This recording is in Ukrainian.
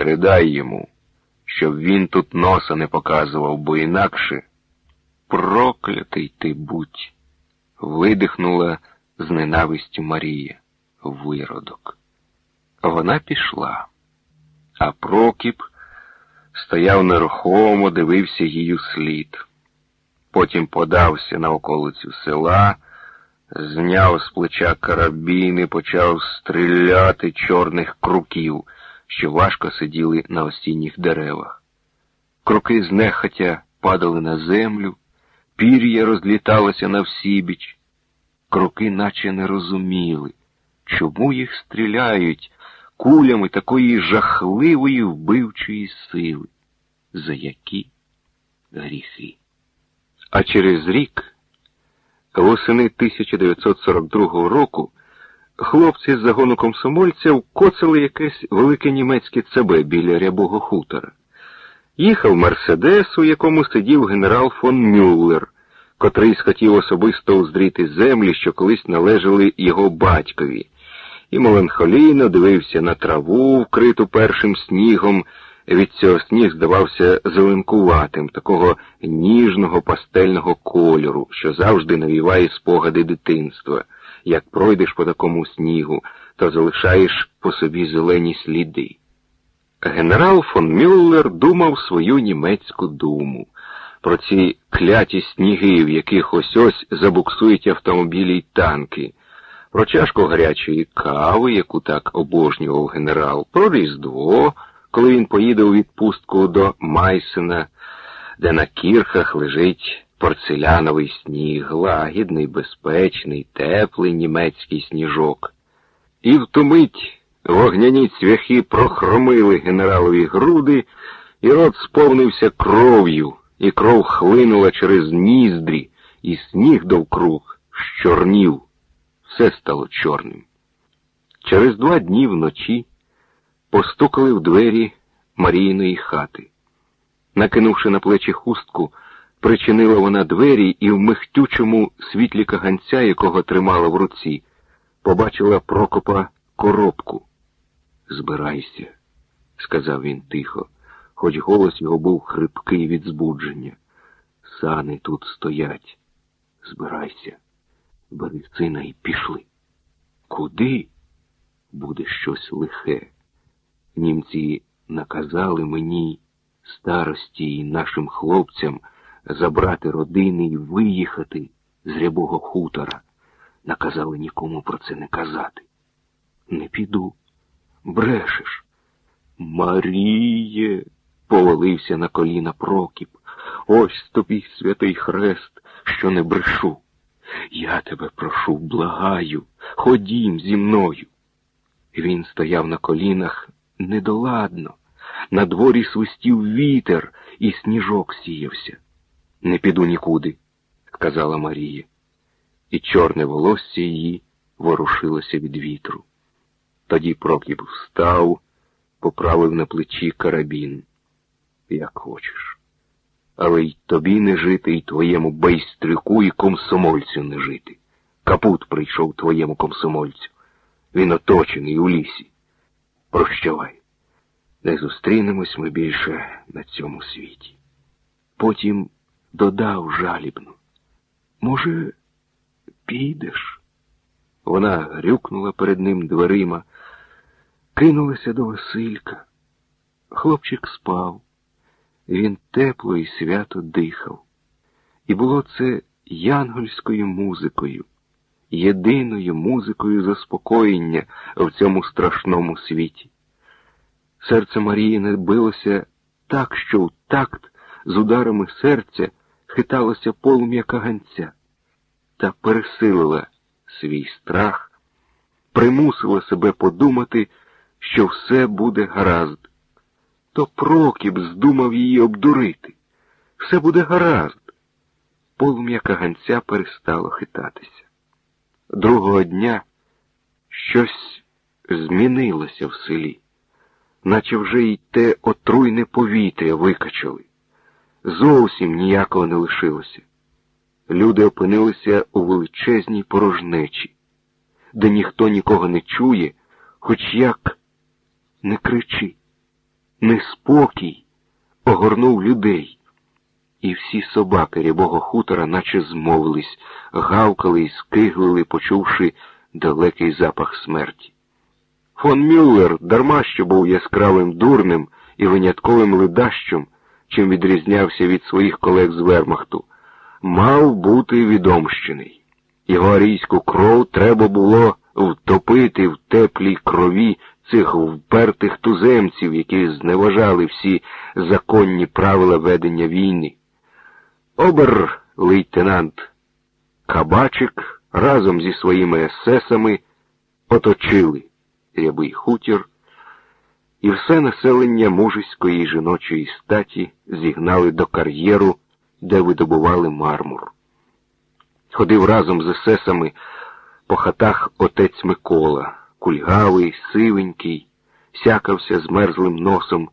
Передай йому, щоб він тут носа не показував, бо інакше проклятий ти будь, видихнула з ненавистю Марія виродок. Вона пішла, а Прокіп стояв нерухомо, дивився її слід. Потім подався на околицю села, зняв з плеча карабін і почав стріляти чорних круків, що важко сиділи на осінніх деревах. Круки знехотя падали на землю, пір'я розліталося на всібіч. Круки наче не розуміли, чому їх стріляють кулями такої жахливої вбивчої сили, за які гріхи. А через рік, восени 1942 року, хлопці з загону комсомольців коцали якесь велике німецьке ЦБ біля рябого хутора. Їхав Мерседес, у якому сидів генерал фон Мюллер, котрий схотів особисто уздріти землі, що колись належали його батькові, і меланхолійно дивився на траву, вкриту першим снігом. Від цього сніг здавався зеленкуватим, такого ніжного пастельного кольору, що завжди навіває спогади дитинства. Як пройдеш по такому снігу, то залишаєш по собі зелені сліди. Генерал фон Мюллер думав свою німецьку думу. Про ці кляті сніги, в яких ось ось забуксують автомобілі й танки, про чашку гарячої кави, яку так обожнював генерал, про Різдво, коли він поїде у відпустку до Майсена, де на кірхах лежить порцеляновий сніг, лагідний, безпечний, теплий німецький сніжок. І в ту мить вогняні цвяхи прохромили генералові груди, і рот сповнився кров'ю, і кров хлинула через ніздрі, і сніг довкруг щорнів. Все стало чорним. Через два дні вночі постукали в двері Марійної хати. Накинувши на плечі хустку, причинила вона двері і в михтючому світлі каганця, якого тримала в руці, побачила Прокопа коробку. Збирайся, сказав він тихо, хоч голос його був хрипкий від збудження. Сани тут стоять. Збирайся, бери сина і пішли. Куди? Буде щось лихе. Німці наказали мені, старості і нашим хлопцям, забрати родини і виїхати з рябого хутора. Наказали нікому про це не казати. Не піду. Брешеш. Маріє, повалився на коліна Прокіп. Ось тобі святий хрест, що не брешу. Я тебе прошу, благаю, ходім зі мною. Він стояв на колінах недоладно. На дворі свистів вітер, і сніжок сіявся. Не піду нікуди, сказала Марія, і чорне волосся її ворушилося від вітру. Тоді Прокіп встав, поправив на плечі карабін. Як хочеш. Але й тобі не жити, і твоєму байстрюку, і комсомольцю не жити. Капут прийшов твоєму комсомольцю. Він оточений у лісі. Прощавай. Не зустрінемось ми більше на цьому світі. Потім додав жалібно. Може, підеш? Вона грюкнула перед ним дверима, кинулася до Василька. Хлопчик спав, він тепло і свято дихав. І було це янгольською музикою, єдиною музикою заспокоєння в цьому страшному світі. Серце Маріїни билося так, що в такт з ударами серця хиталося полум'я каганця, та пересилила свій страх, примусила себе подумати, що все буде гаразд. То Прокіп здумав її обдурити. Все буде гаразд. Полум'я каганця перестало хитатися. Другого дня щось змінилося в селі наче вже й те отруйне повітря викачали. Зовсім ніякого не лишилося. Люди опинилися у величезній порожнечі, де ніхто нікого не чує, хоч як не кричи. неспокій огорнув людей. І всі собаки рябого хутора наче змовились, гавкали і скиглили, почувши далекий запах смерті. Фон Мюллер дарма що був яскравим дурним і винятковим ледащом, чим відрізнявся від своїх колег з Вермахту, мав бути відомщений. Його арійську кров треба було втопити в теплій крові цих впертих туземців, які зневажали всі законні правила ведення війни. Обер лейтенант Кабачик разом зі своїми есесами оточили рябий хутір, і все населення мужиської жіночої статі зігнали до кар'єру, де видобували мармур. Ходив разом з есесами по хатах отець Микола, кульгавий, сивенький, сякався змерзлим носом